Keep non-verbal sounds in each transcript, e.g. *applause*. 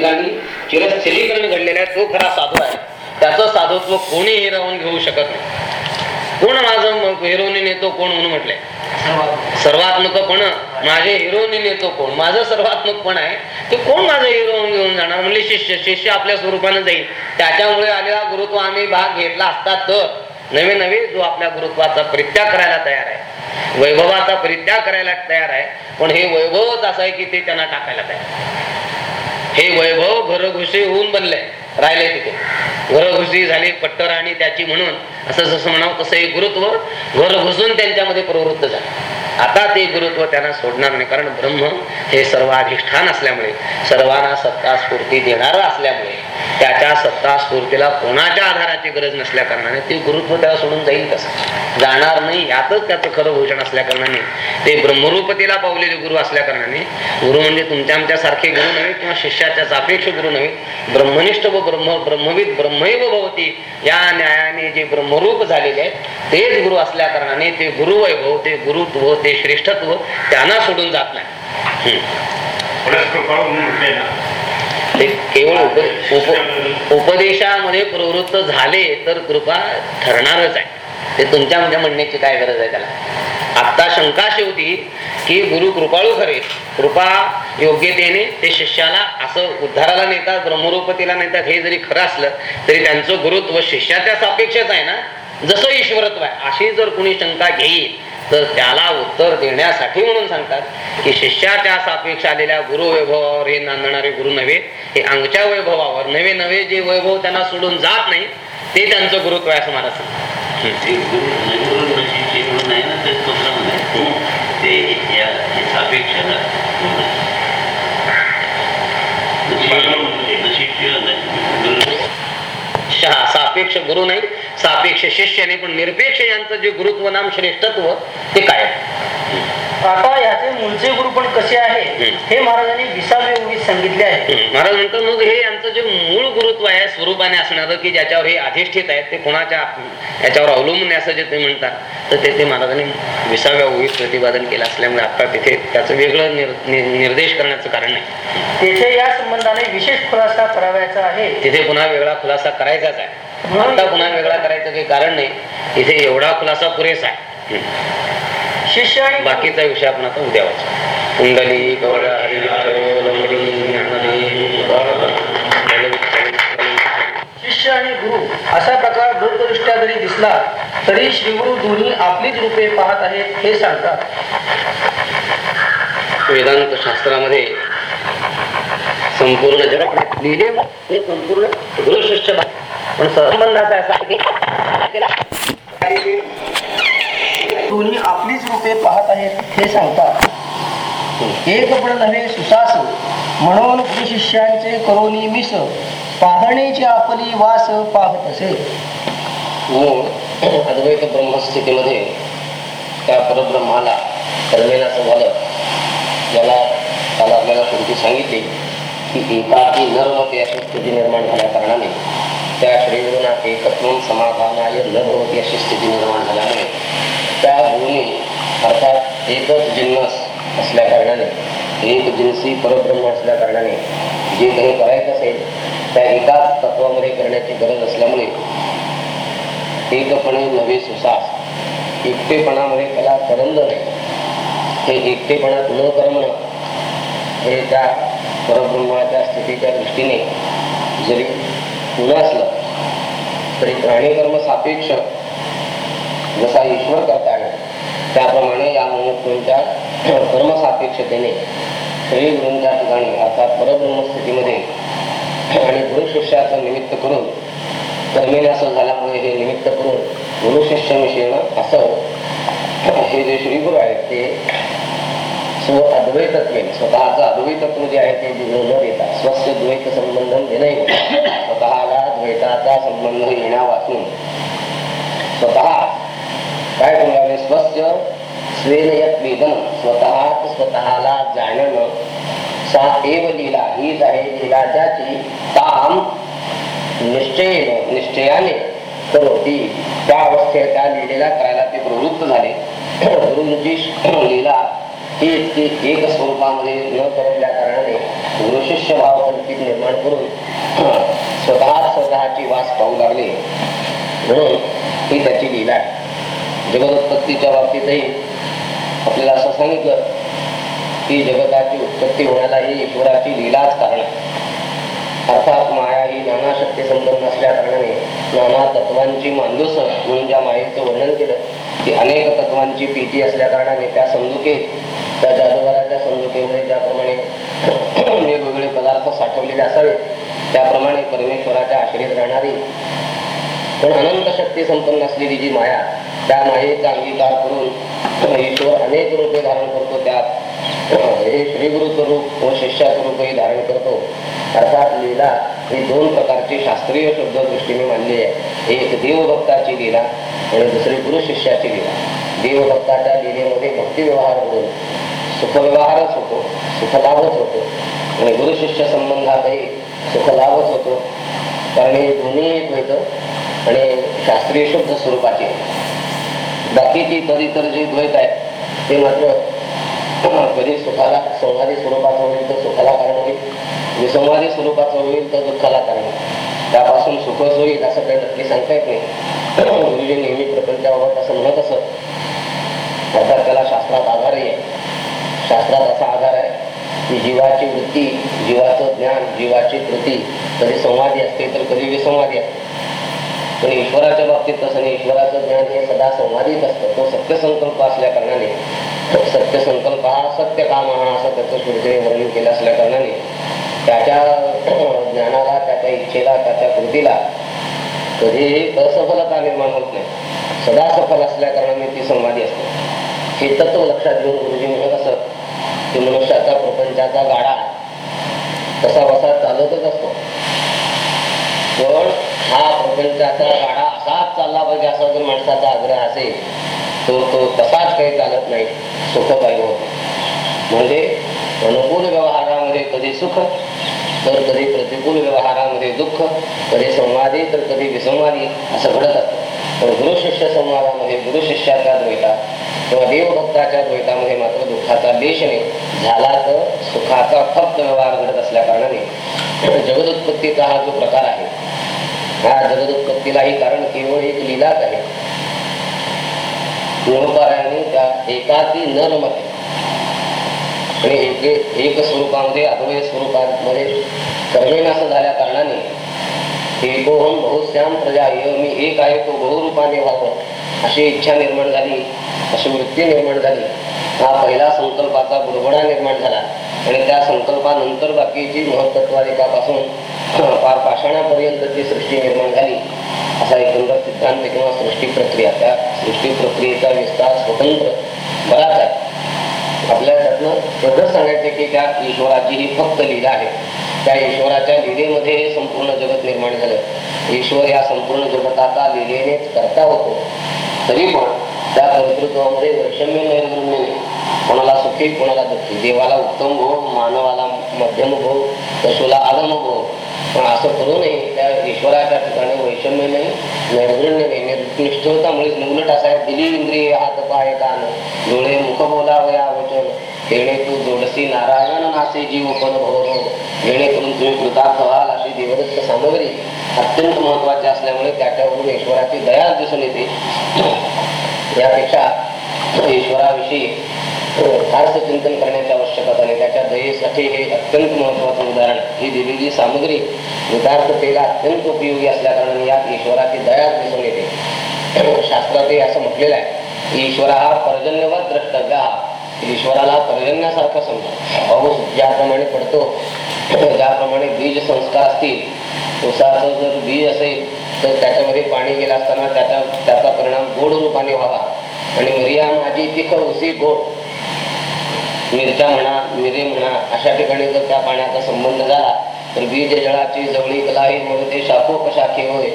ठिकाणी चिरस्थिरीकरण घडलेला आहे तो खरा साधू आहे. त्याचं साधुत्व कोणी हिरावून घेऊ शकत नाही. कोण माझं हिरोनी नेतो कोण म्हणून म्हटलंय? सर्वात्मक पण माझे हिरोनी नेतो कोण? माझं सर्वात्मक पण आहे. ते कोण माझं हिरो घेऊन जाणार? म्हणजे शिष्य शिष्य आपल्या स्वरूपाने जाईल. त्याच्यामुळे आलेला गुरुत्व आम्ही भाग घेतला असता तर. नवे नवे जो आपल्या गुरुत्वाचा परित्याग करायला तयार आहे. वैभवाचा परित्याग करायला तयार आहे. पण हे वैभवच असं आहे की ते त्यांना टाकायला तयार हे वैभव घरघुशी होऊन बनलंय राहिले तिथे. घरघुशी झाली पट्टर आणि त्याची म्हणून. असं जसं म्हणावं तसं हे गुरुत्व घर घुसून त्यांच्यामध्ये प्रवृत्त झालं. आता ते गुरुत्व त्यांना सोडणार नाही कारण ब्रह्म हे सर्व अधिष्ठान असल्यामुळे सर्वांना सत्ता स्फूर्ती देणार असल्यामुळे त्याच्या सत्ता स्फूर्तीला कोणाच्या आधाराची गरज नसल्या कारणाने ते गुरुत्व त्याला सोडून जाईल कसं जाणार नाही यातच त्याचं खरं भूषण असल्या कारणाने ते ब्रह्मरूपतेला पावलेले गुरु असल्या कारणाने गुरु म्हणजे तुमच्या आमच्या सारखे गुरु नव्हे किंवा शिष्याच्या सापेक्ष गुरु नव्हे ब्रह्मनिष्ठ व ब्रह्म ब्रह्मविद ब्रह्मैव भवती. या न्यायाने जे ब्रह्मरूप झालेले आहेत तेच गुरु असल्या कारणाने ते गुरुवैभव ते गुरुत्व ते श्रेष्ठत्व त्यांना सोडून जात नाही. ते केवळ उप उप उपदेशामध्ये प्रवृत्त झाले तर कृपा ठरणारच आहे. ते तुमच्या म्हणजे म्हणण्याची काय गरज आहे त्याला? आता शंका अशी होती की गुरु कृपाळू खरे कृपा योग्यतेने ते शिष्याला असं उद्धाराला नेतात ब्रह्मरूपतीला नेतात हे जरी खरं असलं तरी त्यांचं गुरुत्व शिष्याच्या सापेक्षच आहे ना? जसं ईश्वरत्व आहे अशी जर कुणी शंका घेईल तर त्याला उत्तर देण्यासाठी म्हणून सांगतात की शिष्याच्या सापेक्ष आलेल्या गुरु वैभवावर हे नांदणारे गुरु नव्हे हे अंगच्या वैभवावर नवे नवे जे वैभव त्यांना सोडून जात नाही ते त्यांचं गुरुत्व आहे असं मला सांगतात. सापेक्ष गुरु नाही सापेक्ष शिष्य नाही पण निरपेक्ष यांचं जे गुरुत्व नाम श्रेष्ठत्व ते काय आता याचे मूळचे गुरु पण कसे आहे. हे महाराजांनी विसावे सांगितले आहे. महाराज म्हणतात मग हे यांचं जे मूळ गुरुत्व आहे स्वरूपाने असणारं की ज्याच्यावर हे अधिष्ठित आहेत ते कोणाच्या याच्यावर अवलंबून असं जे ते म्हणतात तर ते ते महाराजांनी विसाव्या ओवीत प्रतिपादन केलं असल्यामुळे आता तिथे त्याचं वेगळं निर्देश करण्याचं कारण नाही. तेथे या संबंधाने विशेष खुलासा करावयाचा आहे. तिथे पुन्हा वेगळा खुलासा करायचाच आहे. आता पुन्हा वेगळा करायचं काही कारण नाही. तिथे एवढा खुलासा पुरेसा आहे. हम्म. शिष्य आणि बाकीचा विषय आपण आता उद्या वाचू. कुंडली गौर असा प्रकार दूरदृष्ट्या जरी दिसला तरी श्रीगुरु दोन्ही आपलीच रूपे पाहत आहेत हे सांगतात. वेदांत शास्त्रामध्ये संपूर्ण जगात लिहिले संपूर्ण गुरुशिष्य पण संबंधाचा असा आहे की दोन्ही आपलीच रूपे पाहत आहेत हे सांगतात. एक पण नव्हे सुसास म्हणून गुरुशिष्यांचे करोनी मिस पाहण्याची आपली वास पाहत असे मूळ अद्वैत ब्रह्मस्थितीमध्ये त्या परब्रह्माला कर्मेला असं झालं ज्याला काल आपल्याला कोणती सांगितले की एकाकी नरवती अशी स्थिती निर्माण झाल्या कारणाने त्या श्रीगुरूंना एकत्व समाधानाय नरमती अशी स्थिती निर्माण झाल्यामुळे त्या गुरुने अर्थात एकच जिन्नस असल्या कारणाने एक जिन्सी परब्रह्म असल्या कारणाने जे काही करायचं असेल त्या एकाच तत्वामध्ये करण्याची गरज असल्यामुळे एकपणे नवे सुसास एकटेपणामध्ये त्याला करंद नाही. हे एकटेपणात न करमणं हे त्या परब्रह्माच्या स्थितीच्या दृष्टीने जरी नसलं तरी प्राणीकर्म सापेक्ष जसा ईश्वर करता येईल त्याप्रमाणे या मनुष्यांच्या कर्मसापेक्षतेने श्री वृंदा ठिकाणी अर्थात परब्रह्म स्थितीमध्ये आणि गुरु शिष्याचं निमित्त करून कर्मेने असं झाल्यामुळे हे निमित्त करून गुरु शिष्य मिशेनं असं हे जे श्रीगुरु आहेत ते स्व अद्वैतत्व स्वतःचं अद्वैतत्व जे आहे ते न देता स्वस्य द्वैत संबंध नाही स्वतःला द्वैताचा संबंध येण्यापासून स्वतः काय बोलावे स्वस्य स्वेन वेदन स्वतः स्वतःला जाणणं सा एव लीला हीच आहे लीला ज्याची ताम निश्चयेन निश्चयाने करोती त्या अवस्थेत त्या लिलेला करायला ते प्रवृत्त झाले गुरुजी लीला ही इतकी एक स्वरूपामध्ये न करल्या कारणाने गुरुशिष्य भाव कल्पित निर्माण करून स्वतः स्वतःची वास पाहू लागले म्हणून ही त्याची लीला आहे. जगदोत्पत्तीच्या बाबतीतही आपल्याला असं सांगितलं की जगताची उत्पत्ती होण्याला ही ईश्वराची लीलाच कारण आहे. अर्थात माया ही नाना शक्ती संपन्न असल्या कारणाने नाना तत्वांची मांडूस म्हणून ज्या मायेचं वर्णन केलं. ती अनेक तत्वांची पीती असल्या कारणाने त्या समजुकेत त्या जादूगाराच्या समजुकेमध्ये ज्याप्रमाणे *clears throat* वेगवेगळे पदार्थ साठवलेले असावे त्याप्रमाणे परमेश्वराच्या आश्रयात राहणारी. पण अनंत शक्ती संपन्न असलेली जी माया त्या मायेचा अंगीकार करून ईश्वर अनेक रूपे धारण करतो त्यात. हे श्रीगुरुचं रूप व शिष्याचं रूपही धारण करतो. अर्थात लीला ही दोन प्रकारची शास्त्रीय शब्द दृष्टीने मानली आहे. एक देवभक्ताची लीला आणि दुसरी गुरु शिष्याची लीला. देवभक्ताच्या लीलेमध्ये भक्ती व्यवहार करून सुखव्यवहारच होतो. सुखलाभच होतो. आणि गुरु शिष्य संबंधातही सुखलाभच होतो. कारण हे दोन्ही एक होतं आणि शास्त्रीय शुद्ध स्वरूपाची. बाकीची कधी तर जे द्वैत आहे ते मात्र कधी सुखाला संवादी स्वरूपाचं होईल तर सुखाला कारण होईल. विसंवादी स्वरूपाचं होईल तर दुःखाला कारण त्यापासून सुखच होईल असं काही नक्की सांगता येत नाही. गुरुजी नेहमी प्रपंचाबाबत असं म्हणत असत. अर्थात त्याला शास्त्रात आधारही आहे. शास्त्रात असा आधार आहे की जीवाची वृत्ती जीवाचं ज्ञान जीवाची कृती कधी संवादी असते तर पण ईश्वराच्या बाबतीत तसं नाही. ईश्वराचं ज्ञान हे सदा संवादीच असतं. तो सत्यसंकल्प असल्या कारणाने सत्यसंकल्प हा सत्य काम हा असं त्याचं कृतीने वर्णन केलं असल्या कारणाने त्याच्या *clears throat* ज्ञानाला त्याच्या इच्छेला त्याच्या कृतीला कधीही असफलता निर्माण होत नाही. सदा सफल असल्या कारणाने ती संवादी असते. हे तत्व लक्षात घेऊन गुरुजी म्हणत असत की मनुष्याचा प्रपंचाचा गाडा कसा बसा चालतच असतो. पण हा म्हणजे प्रपंचाचा गाडा असाच चालला पाहिजे असा जर माणसाचा आग्रह असेल तर तो तसाच काही चालत नाही सुखदायी होत. म्हणजे अनुकूल व्यवहारामध्ये कधी सुख तर कधी प्रतिकूल व्यवहारामध्ये दुःख कधी संवादी तर कधी विसंवादी असं घडत असतं. पण गुरु शिष्य संवादामध्ये गुरु शिष्याच्या द्वैता किंवा देवभक्ताच्या द्वैतामध्ये मात्र दुःखाचा देश नाही. झाला तर सुखाचा फक्त व्यवहार घडत असल्या कारणाने जगदोत्पत्तीचा हा जो प्रकार आहे हा जगदुत्पत्तीलाही कारण केवळ एक लीलाच आहे. गुणकाराने त्या एकाती नरमध्ये आणि एक एक स्वरूपामध्ये अद्वय स्वरूपामध्ये कर्मेन झाल्या कारणाने एकोहम बहुश्याम प्रजा य मी एक आहे तो बहुरूपाने व्हावं अशी इच्छा निर्माण झाली अशी वृत्ती निर्माण झाली. हा पहिला संकल्पाचा बुडबडा निर्माण झाला. आणि त्या संकल्पानंतर बाकीची महत्त्वाधिकापासून पार पाषाणापर्यंतची सृष्टी निर्माण झाली. असा एकंदर सिद्धांत किंवा सृष्टी प्रक्रिया. त्या सृष्टी प्रक्रियेचा विस्तार स्वतंत्र बराच आहे. आपल्या त्यातनं एवढंच सांगायचं की त्या ईश्वराची ही फक्त लीला आहे. त्या ईश्वराच्या लीलेमध्ये हे संपूर्ण जगत निर्माण झालं. ईश्वर या संपूर्ण जगताचा लीलेनेच करता होतो. तरी पण त्या कर्तृत्वामध्ये वैषम्य नैर्गुण्य कोणाला सुखी कोणाला दुःखी. देवाला उत्तम भोग मानवाला मध्यम भोग पशुला आलम भोग पण असं करूनही त्या ईश्वराच्या ठिकाणी वैषम्य नाही. नैर्गुण्य नाही. निष्ठुरतामुळेच उलट असा आहे दिली इंद्रिय हात पाय कान. डोळे मुख बोलावया वचन येणे तू जोडसी नारायण नासे जीव पण भवरो जेणेकरून तुम्ही कृतार्थ व्हाल अशी देवदत्त सामग्री अत्यंत महत्वाची असल्यामुळे त्याच्यावरून ईश्वराची दया दिसून येते. यापेक्षा ईश्वराविषयी फारसं चिंतन करण्याच्या आवश्यकता नाही त्याच्या दयेसाठी हे अत्यंत महत्वाचं उदाहरण ही दिलेली सामग्री विदार्थतेला अत्यंत उपयोगी असल्या कारणाने यात ईश्वराची दया दिसून येते. शास्त्रातही असं म्हटलेलं आहे ईश्वरा हा पर्जन्यवत द्रष्टव्य हा. ईश्वराला पर्जन्यासारखा समजा. पाऊस ज्याप्रमाणे पडतो ज्याप्रमाणे बीज संस्कार असतील उसाचं जर बीज असेल तर त्याच्यामध्ये पाणी गेलं असताना त्याचा त्याचा परिणाम गोड रूपाने व्हावा. आणि मिरिया माझी तिखट उसी गोड मिरच्या म्हणा मिरी म्हणा अशा ठिकाणी जर त्या पाण्याचा संबंध झाला तर बीज जळाची जवळी कलाही म्हणून ते शाखो कशाखे होय?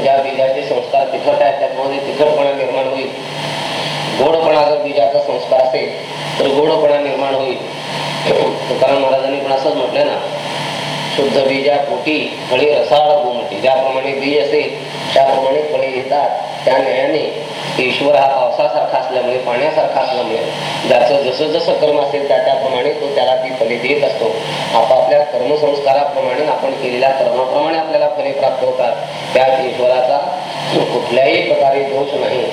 ज्या बीजाचे संस्कार तिखट आहेत त्यामध्ये तिखटपणा निर्माण होईल. गोडपणा जर बीजाचा संस्कार असेल तर गोडपणा निर्माण होईल. तुकाराम महाराजांनी पण असंच म्हटलं ना शुद्ध बीजा पोटी फळी रसाळ गोमटी ज्याप्रमाणे बीज असेल त्याप्रमाणे फळे येतात. त्या न्यायाने ईश्वर हा पावसासारखा असल्यामुळे पाण्यासारखा असल्यामुळे ज्याचं जसं जसं कर्म असेल त्या त्याप्रमाणे तो त्याला ती फले देत असतो. आपापल्या कर्मसंस्काराप्रमाणे आपण केलेल्या कर्माप्रमाणे आपल्याला फले प्राप्त होतात. त्यात ईश्वराचा कुठल्याही प्रकारे दोष नाही.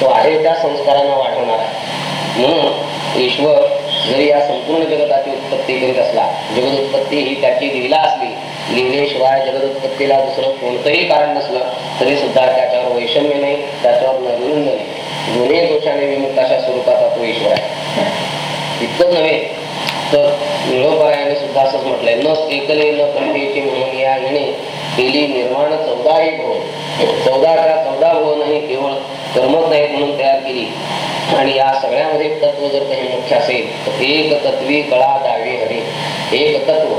तो आहे त्या संस्कारांना वाढवणार. आहे म्हणून ईश्वर जरी या संपूर्ण जगताची उत्पत्ती करीत असला जगदोत्पत्ती ही त्याची लीला असली लिहिल्याशिवाय जगदोत्पत्तीला दुसरं कोणतंही कारण नसलं तरी सुद्धा त्याच्यावर वैषम्य नाही त्याच्यावर नैर्गुण्य नाही. दोन्ही दोषाने विमुक्त अशा स्वरूपाचा तो ईश्वर आहे. इतकंच नव्हे तर निळोपरायाने सुद्धा असंच म्हटलंय. न एकले न कंठेची म्हणून या येणे केली निर्माण चौदाही भवन चौदाच्या चौदा भवन ही केवळ कर्मच नाहीत म्हणून तयार केली. आणि या सगळ्यामध्ये तत्व जर काही मुख्य असेल तर एक तत्वी कळा दावे हरी एक तत्व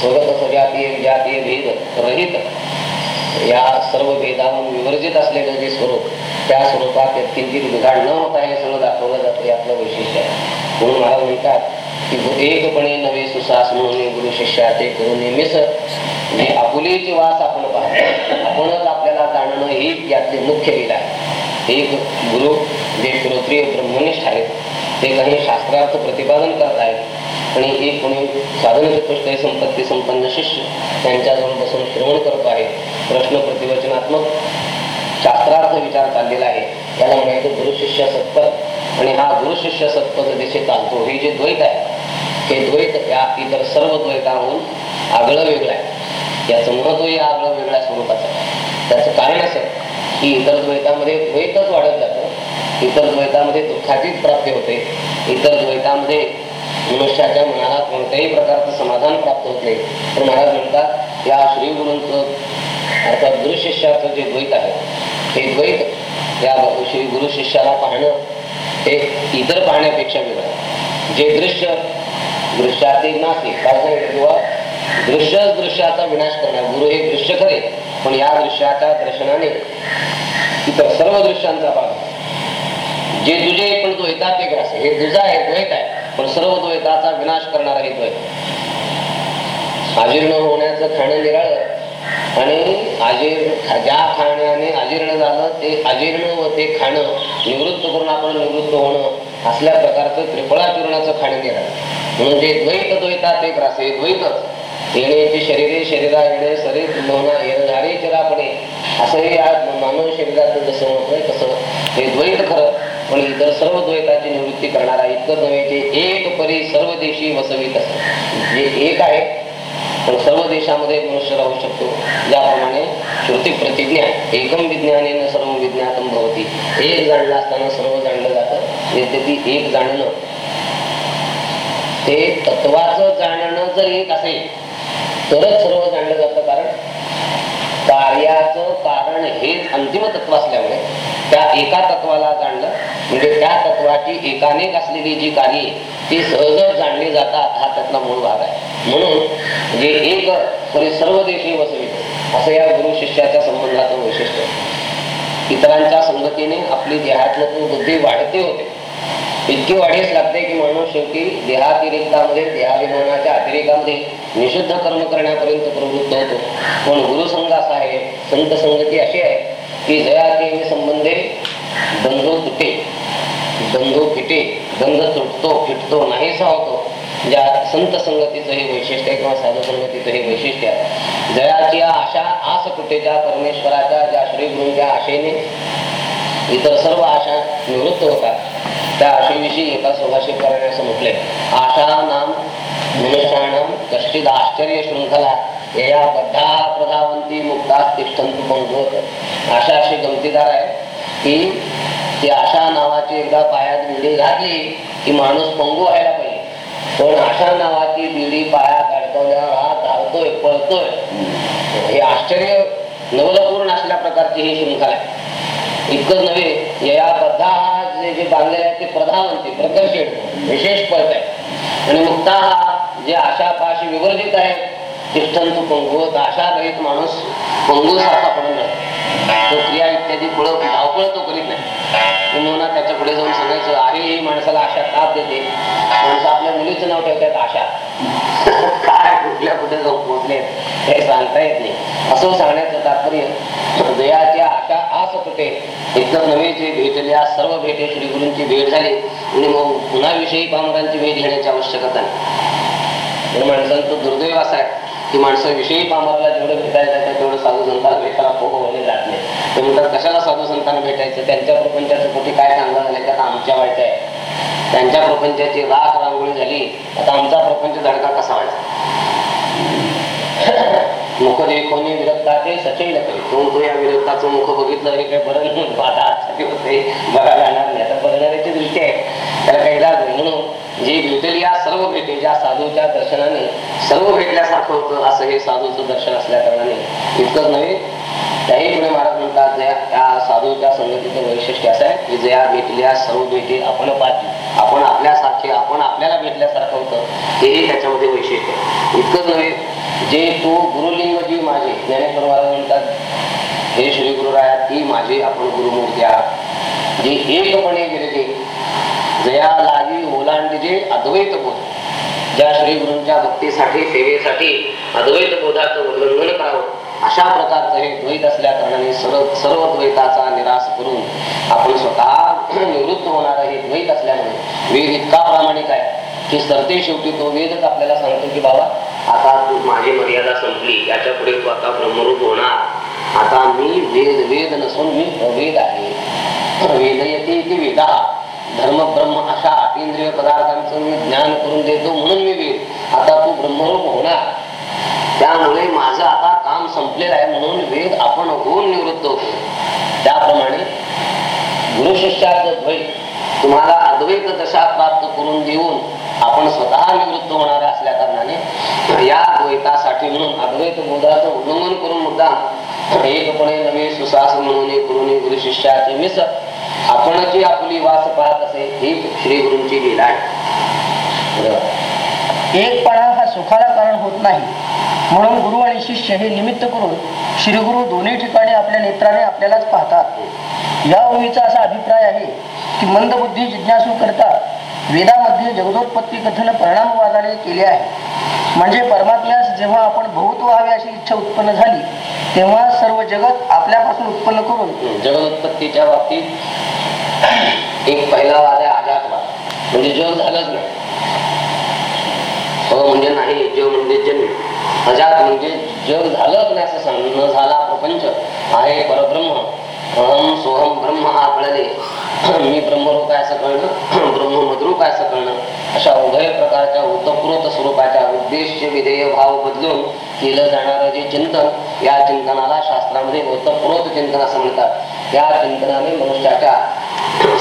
स्वगत सजातीय विजातीय भेद रहित या सर्व भेदावरून विवर्जित असलेलं जे स्वरूप त्या स्वरूपात किंचित बिघाड न होता हे सगळं दाखवलं जातं यातलं वैशिष्ट्य आहे. म्हणून महाराज म्हणतात की एकपणे नवे सुसास म्हणून गुरु शिष्याचे करून नेहमीच जे आपुलेचे वास आपण पाहतो आपणच आपल्याला जाणणं ही यातली मुख्य भेद आहे. एक गुरु जे श्रोत्रिय ब्रह्मनिष्ठ आहेत ते काही शास्त्रार्थ प्रतिपादन करत आहेत. आणि एक कोणी साधन चतुष्टय संपत्ती संपन्न शिष्य त्यांच्याजवळ बसून श्रवण करतो आहे प्रश्न प्रतिवचनात्मक शास्त्रार्थ विचार चाललेला आहे. त्याला म्हणायचं गुरु शिष्य सत्पद आणि हा गुरु शिष्य सत्पद दिशे चालतो. हे जे द्वैत आहे हे द्वैत या इतर सर्व द्वैताहून आगळं वेगळं आहे. याचं महत्त्व या आगळं वेगळ्या स्वरूपाचं आहे. त्याचं कारण असं की इतर द्वैतामध्ये द्वैतच वाढत जातं. इतर द्वैतामध्ये दुःखाचीच प्राप्ती होते. इतर द्वैतामध्ये मनुष्याच्या मनाला कोणत्याही प्रकारचं समाधान प्राप्त होत नाही. तर महाराज म्हणतात या श्री गुरूंचं अर्थात गुरु शिष्याचं जे द्वैत आहे हे द्वैत या श्री गुरु शिष्याला पाहणं हे इतर पाहण्यापेक्षा वेगळं जे दृश्य दृश्यातील नाते किंवा दृश्य दृश्याचा विनाश करणार गुरु हे दृश्य खरे पण या दृश्याच्या दर्शनाने इतर सर्व दृश्यांचा भाग जे तुझे पण द्वैतात एक असे. हे तुझा आहे द्वैत आहे. पण सर्व द्वैताचा विनाश करणारा हे द्वैत अजीर्ण होण्याचं खाणं निराळ आणि आजीर्ण ज्या खाण्याने अजीर्ण झालं ते अजीर्ण व ते खाणं निवृत्त करून आपण निवृत्त होणं असल्या प्रकारचं त्रिफळा चूर्णाचं खाणं निराळ. म्हणून जे द्वैत द्वैतात एक रासे द्वैतच येण्याची शरीरे शरीरा येणे शरीर लोणा येणारे चिरापणे. असंही आज मानव शरीराचं जसं होतंय तसं हे द्वैत खरं. म्हणजे इतर सर्व द्वैताची निवृत्ती करणारा इतकं नव्हे ते एक परी सर्व देशी वसवीत असत जे एक आहे पण सर्व देशामध्ये मनुष्य राहू शकतो. ज्याप्रमाणे श्रुती प्रतिज्ञा एकम विज्ञानेन सर्व विज्ञातम भवती. एक जाणलं असताना सर्व जाणलं जातं. म्हणजे यद्यपि एक जाणणं ते तत्वाचं जाणणं जर एक असेल तरच सर्व जाणलं जातं. कारण कार्याचं कारण हेच अंतिम तत्व असल्यामुळे त्या एका तत्वाला जाणलं. म्हणजे त्या तत्वाची एकानेक असलेली जी कार्य ती सहजच जाणली जातात. हा त्यातला मूळ भाग आहे. म्हणून जे एक परी सर्व देशी वसवित असं या गुरु शिष्याच्या संबंधाचं वैशिष्ट्य इतरांच्या संगतीने आपली देहातलं बुद्धी वाढते होते. इतकी वाढीस लागते की माणूस शेवटी देहातिरिक्तामध्ये देहाभिमानाच्या अतिरेकामध्ये निषिद्ध कर्म करण्यापर्यंत प्रवृत्त होतो. पण गुरुसंघ असा आहे संत संगती अशी आहे की जयाचे संबंधे दंग तुटे दंग फिटे. दंग तुटतो फिटतो नाहीसा होतो ज्या संत संगतीचं हे वैशिष्ट्य आहे किंवा साधू संगतीचं हे वैशिष्ट्य आहे. जयाची आशा आस कुटेच्या परमेश्वराच्या ज्या श्री गुरूंच्या आशेने इतर सर्व आशा निवृत्त होतात. त्या आशेविषयी एका सुभाषितकाराने असं म्हटले आशा नाम मनुष्याणाम कष्टित आश्चर्य शृंखला या बद्धा प्रधावंती मुक्ता तिष्ठंतु पंगवत अशा अशी गमतीदार आहे की ती आशा नावाची एकदा पायात बिडी घातली की माणूस पंगू व्हायला पाहिजे. पण आशा नावाची बिडी पायात अडकवल्यावर हा धावतोय पळतोय. हे आश्चर्य नवलपूर्ण असल्या प्रकारची ही शृंखला आहे. इतकंच नव्हे या बद्धा जे जे बांधलेले आहेत ते प्रधावंती प्रकर्षित विशेष पळत आहे आणि मुक्ता हा जे आशा पाशी विवर्जित आहे तिष्ठंतु पंगू आशा रहित माणूस पंगू सारखा पडून तो क्रिया इत्यादी पुढं धावपळ तो करीत नाही. म्हणून त्याच्या पुढे जाऊन सांगायचं आहे ही माणसाला आशा ताप देते. माणसं आपल्या मुलीचं नाव ठेवतात आशा. *laughs* काय कुठल्या कुठे जाऊन पोहोचले हे सांगता येत नाही. असं सांगण्याचं तात्पर्य दयाच्या आशा आस कुठे? इतकं नव्हे जे भेटल्या सर्व भेटे श्री गुरूंची भेट झाली. आणि मग पुन्हा विषयी पामरांची भेट घेण्याची आवश्यकता नाही. तर माणसांचं दुर्दैव असं आहे. की माणसं विषयी कामाला जेवढं भेटायला जातात तेवढं साधू संतांना भेटायला खूप वगैरे जात नाही. ते म्हणतात कशाला साधू संतांना भेटायचं? त्यांच्या प्रपंचाचं पोटी काय चांगलं झालं त्यात आमच्या व्हायचं आहे त्यांच्या प्रपंचाची राख रांगोळी झाली आता आमचा प्रपंच धडका कसा व्हायचा *coughs* मुख कोणी विरक्ताचे सचैल करी तो तो या विरक्ताचं मुख बघितलं हे काय बरं *laughs* बाधा आता आजचा दिवस नाही. बघणाऱ्याची दृष्टी आहे. त्याला काही लाज नाही म्हणून जी भेटेल या सर्व भेटे ज्या साधूच्या दर्शनाने सर्व भेटल्यासारखं होतं असं हे साधूचं दर्शन असल्या कारणाने. इतकंच नव्हे त्याही पुढे महाराज म्हणतात या साधूच्या संगतीचं वैशिष्ट्य असं आहे की जया भेटल्या सर्व भेटे आपण पाहतो. आपण आपल्यासारखे आपण आपल्याला भेटल्यासारखं होतं. हेही त्याच्यामध्ये वैशिष्ट्य आहे. इतकंच नव्हे जे तो गुरुलिंग जी माझे ज्ञानेश्वर महाराज म्हणतात हे श्री गुरुराया ती माझी आपण गुरुमूर्ती आहात. जे एकपणे गेले जया लागी ओलांडजे अद्वैत बोध. ज्या श्री गुरूंच्या भक्तीसाठी सेवेसाठी अद्वैत बोधाचं उल्लंघन करावं अशा प्रकारचं हे द्वैत असल्या कारणाने सर्व सर्व द्वैताचा निराश करून आपण स्वतः निवृत्त होणार हे द्वैत असल्यामुळे वेद इतका प्रामाणिक आहे की सरते शेवटी तो वेदच आपल्याला सांगतो की बाबा आता तू माझी मर्यादा संपली याच्यापुढे तू आता ब्रह्मरूप होणार. आता मी वेद वेद नसून मी अवेद आहे. वेदयती ती वेदा। धर्म ब्रह्म अशा अतिंद्रिय पदार्थांचं मी ज्ञान करून देतो म्हणून मी वेद. आता तू ब्रह्मरूप होणार. त्यामुळे माझं आता काम संपलेलं आहे म्हणून वेद आपण होऊन निवृत्त होतो. त्याप्रमाणे गुरु शिष्याचं द्वैत तुम्हाला अद्वैत दशा प्राप्त करून देऊन आपण स्वतः निवृत्त होणार असल्या कारणाने या द्वैतासाठी म्हणून अद्वैत बोधाचं उल्लंघन करून मुद्दा एकपणे नवे सुसास म्हणून गुरु शिष्याचे मिस आपण जी आपली वास पाहत असे ही श्री गुरूंची लीला आहे. एकपणा हा सुखाला कारण होत नाही. म्हणून गुरु आणि शिष्य हे निमित्त करून श्रीगुरु दोन्ही ठिकाणी आपल्या नेत्राने आपल्यालाच पाहतात. या ओळीचा असा अभिप्राय आहे की मंदबुद्धी जिज्ञासू करता वेदामध्ये जगदोत्पत्ती कथन परिणामवादाने केले आहे. म्हणजे परमात्म्यास जेव्हा आपण बहुत्व व्हावे अशी इच्छा उत्पन्न झाली तेव्हा सर्व जगत आपल्यापासून उत्पन्न करून जगदोत्पत्तीच्या बाबतीत एक पहिला वाद आहे आजातवाद म्हणजे जग झालंच नाही. हो म्हणजे नाही जग म्हणजे जन्म. अजात म्हणजे जग झालंच नाही असं सांग न झाला प्रपंच. आहे परब्रह्म. ओम सोहम ब्रह्म हा कळले मी ब्रह्मरूप आहे असं कळणं ब्रह्म मधरूप आहे असं कळणं अशा उभय प्रकारच्या उत्तप्रोत स्वरूपाच्या उद्देश विधेय भाव बदलून केलं जाणारं जे चिंतन या चिंतनाला शास्त्रामध्ये ओतप्रोत चिंतन असं म्हणतात. त्या चिंतनाने मनुष्याच्या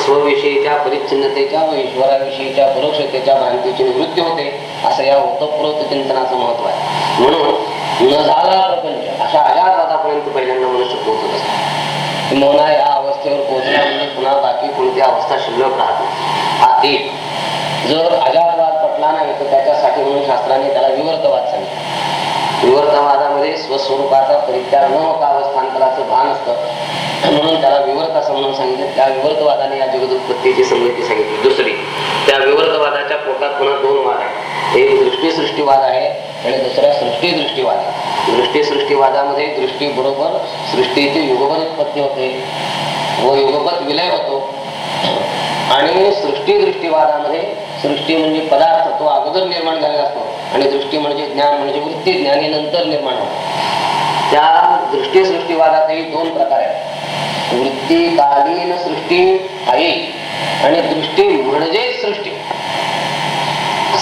स्वविषयीच्या परिच्छिन्नतेच्या व ईश्वराविषयीच्या परोक्षतेच्या भ्रांतीची निवृत्ती होते असं या ओतप्रोत चिंतनाचं महत्त्व आहे. म्हणून न झाला प्रपंच अशा अजातवादापर्यंत पहिल्यांदा मनुष्य पोहोचत असतात मोना या अवस्थेवर पोहोचला म्हणजे पुन्हा बाकी कोणती अवस्था शिल्लक राहते? हा एक. जर अजातवाद पटला नाही तर त्याच्यासाठी म्हणून शास्त्राने त्याला विवर्तवाद सांगितलं. विवर्तवादामध्ये स्वस्वरूपाचा परित्याग न होता अवस्थांतराचं भान असतं. म्हणून त्याला विवर्त असं म्हणून सांगितलं. त्या विवर्तवादाने या जगदुत्पत्तीची समृद्धी सांगितली. दुसरी त्या विवर्तवादाच्या पोटात पुन्हा दोन वाद आहेत. एक दृष्टी सृष्टीवाद आहे आणि दुसरा सृष्टी दृष्टीवाद आहे. दृष्टी सृष्टीवादामध्ये दृष्टी बरोबर सृष्टीची युगपत उत्पत्ती होते व युगपत विलय होतो. आणि सृष्टी दृष्टीवादामध्ये सृष्टी म्हणजे पदार्थ तो अगोदर निर्माण झालेला असतो. आणि दृष्टी म्हणजे ज्ञान म्हणजे वृत्ती ज्ञान हे नंतर निर्माण होतो. त्या दृष्टी सृष्टीवादातही दोन प्रकार आहेत. वृत्तीकालीन सृष्टी आहे आणि दृष्टी म्हणजे सृष्टी.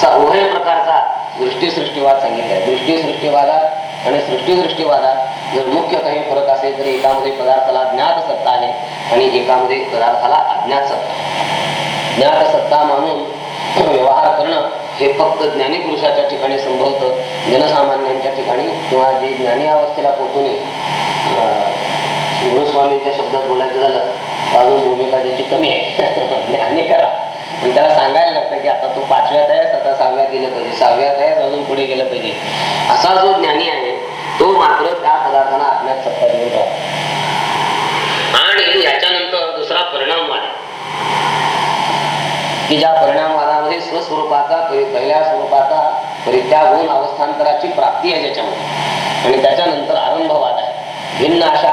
असा उभय प्रकारचा दृष्टी सृष्टीवाद सांगितला आहे. दृष्टी सृष्टीवादात आणि सृष्टीदृष्टीवादात जर मुख्य काही फरक असेल तर एकामध्ये पदार्थाला ज्ञात सत्ता आहे आणि एकामध्ये पदार्थाला अज्ञात सत्ता ज्ञात सत्ता मानून व्यवहार करणं हे फक्त ज्ञानी पुरुषाच्या ठिकाणी संभवतं. जनसामान्यांच्या ठिकाणी किंवा जे ज्ञानी अवस्थेला पोहोचू नये गुरुस्वामींच्या शब्दात बोलायचं झालं अजून भूमिका त्याची कमी आहे. *laughs* ज्ञानी करा. आणि त्याला सांगायला लागतं की आता तू पाचव्यात आहेस आता सहाव्यात गेलं पाहिजे. सहाव्यात आहेस अजून पुढे गेलं पाहिजे. असा जो ज्ञानी आहे तो मात्र त्या पदार्थाला आपल्या सत्ता देऊन राहतो. आणि याच्यानंतर दुसरा परिणामवाद आहे की ज्या परिणामवादामध्ये स्वस्वरूपाचा पहिल्या स्वरूपाचा परित्याग होऊन अवस्थांतराची प्राप्ती आहे ज्याच्यामध्ये. आणि त्याच्यानंतर आरंभवाद आहे. भिन्न अशा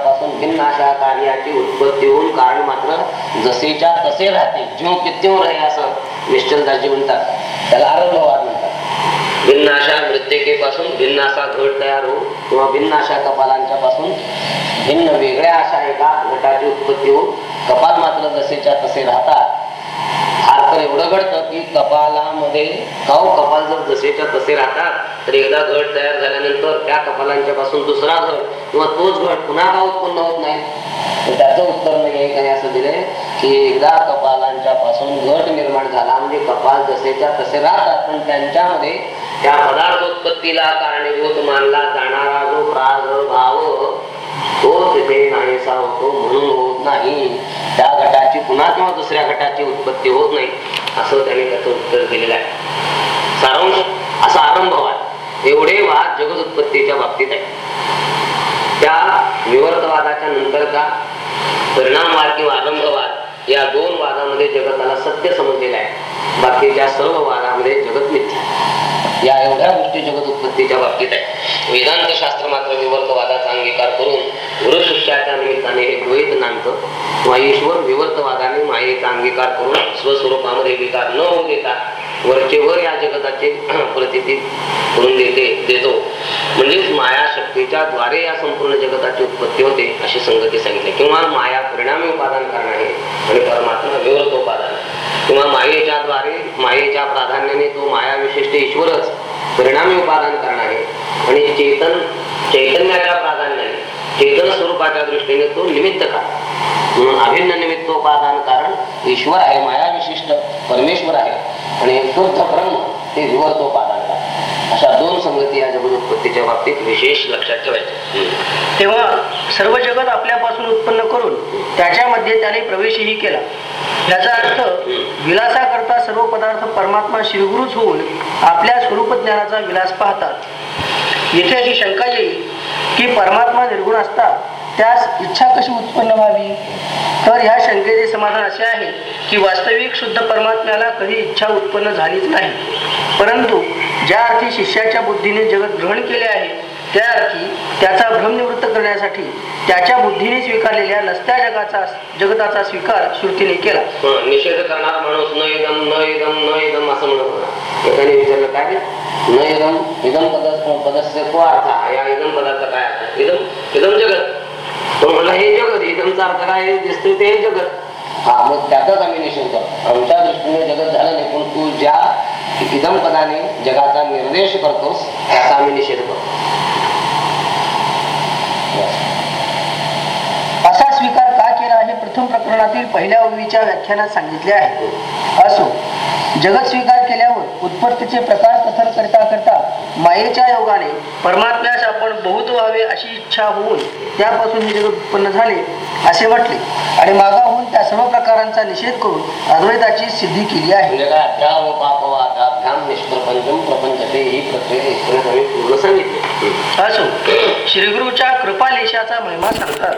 कारणापासून भिन्न अशा कार्याची उत्पत्ती होऊन कारण मात्र जसेच्या तसे राहते ज्यो कित्यो रहे असं निश्चलदासजी म्हणतात. त्याला आरंभवाद म्हणतात. भिन्न अशा मृत्यकेपासून भिन्न असा घट तयार होऊन किंवा भिन्न अशा कपालांच्या पासून भिन्न वेगळ्या अशा एका घटाची उत्पत्ती होऊन कपाल मात्र जसेच्या तसे राहतात. फार तर एवढं घडतं की कपालामध्ये काव कपाल जर जसेच्या तसे राहतात तर एकदा घट तयार झाल्यानंतर त्या कपालांच्या पासून दुसरा घट किंवा तोच घट पुन्हा का उत्पन्न होत नाही तर त्याचं उत्तर नाही असं दिले की एकदा कपालांच्या पासून घट निर्माण झाला म्हणजे कपाल जसेच्या तसे राहतात पण त्यांच्यामध्ये त्या पदार्थोत्पत्तीला कारणीभूत मानला जाणारा जो प्रादुर्भाव तो तिथे नाहीसा होतो म्हणून होत नाही त्या गटाची पुन्हा किंवा दुसऱ्या गटाची उत्पत्ती होत नाही असं त्यांनी त्याचं उत्तर दिलेलं आहे सारांश असा आरंभ वाद एवढे वाद जगत उत्पत्तीच्या बाबतीत आहे त्या विवर्तवादाच्या नंतरचा परिणामवाद किंवा आरंभवाद या दोन वादामध्ये जगताला सत्य समजलेलं आहे. बाकीच्या सर्व वादामध्ये जगत मिथ्या या एवढ्या गोष्टी जगत उत्पत्तीच्या बाबतीत आहे वेदांत शास्त्र मात्र विवर्तवादाचा अंगीकार करून गुरुशिष्याच्या निमित्ताने हे द्वैत नांदतं किंवा ईश्वर विवर्तवादाने मायेचा अंगीकार करून स्वस्वरूपामध्ये विकार न होऊ देता वरचे वर या जगताचे *clears throat* प्रतिती करून देते देतो. म्हणजेच माया शक्तीच्या द्वारे या संपूर्ण जगताची उत्पत्ती होते अशी संगती सांगितली. किंवा माया परिणामी उपादान कारण आहे आणि परमात्मा विवर्त उपादान किंवा मायेच्या द्वारे मायेच्या प्राधान्याने तो माया विशिष्ट ईश्वरच परिणामी उपादान कारण आहे. आणि चेतन चैतन्याच्या प्राधान्याने चेतन स्वरूपाच्या दृष्टीने तो निमित्त का म्हणून अभिन्न निमित्तोपादान कारण ईश्वर आहे माया विशिष्ट परमेश्वर आहे. आणि शुद्ध ब्रह्म ते विवर्तोपादान अशा दोन संगती या जगदोत्पत्तीच्या बाबतीत विशेष लक्षात ठेवायचे तेव्हा सर्व जगत आपल्यापासून उत्पन्न करून त्याच्यामध्ये त्याने प्रवेशही केला. याचा अर्थ विलासा करता सर्व पदार्थ परमात्मा शिवगुरूच होऊन आपल्या स्वरूप ज्ञानाचा विलास पाहतात. येथे अशी शंका येईल की परमात्मा निर्गुण असता त्यास इच्छा कशी उत्पन्न व्हावी? तर ह्या शंकेचे समाधान असे आहे की वास्तविक शुद्ध परमात्म्याला कधी इच्छा उत्पन्न झालीच नाही. परंतु ज्या अर्थी शिष्याच्या बुद्धीने जगत ग्रहण केले आहे त्या अर्थी त्याचा भ्रम निवृत्त करण्यासाठी त्याच्या बुद्धीने स्वीकारलेल्या नसत्या जगाचा जगताचा स्वीकार श्रुतीने केला. हो, निषेध करणार माणूस न इदम न इदम न इदम असं म्हणत होता एकाने विचारलं काय रे? न इदम इदम पद पदस्य तो अर्थ या इदम पदार्थ काय अर्थ? इदम इदम जगत. तो म्हणला हे जगत इदमचा अर्थ काय? आहे? ते हे जगत. हा मग त्याचाच आम्ही निषेध करतो. आमच्या दृष्टीने जगत झालं नाही पण तू ज्या इदम पदाने जगाचा निर्देश करतोस त्याचा आम्ही निषेध करतो. असा स्वीकार का केला हे प्रथम प्रकरणातील पहिल्या ओळीच्या व्याख्यानात सांगितले आहे. असो जगत स्वीकार केल्यावर उत्पत्तीचे प्रकार कथन करता करता मायेच्या योगाने परमात्म्यास आपण बहुत व्हावे अशी इच्छा होऊन त्यापासून हे जगत उत्पन्न झाले असे म्हटले आणि मागाहून त्या सर्व प्रकारांचा निषेध करून अद्वैताची सिद्धी केली आहे. म्हणजे असो श्रीगुरूच्या कृपालेशाचा महिमा सांगतात.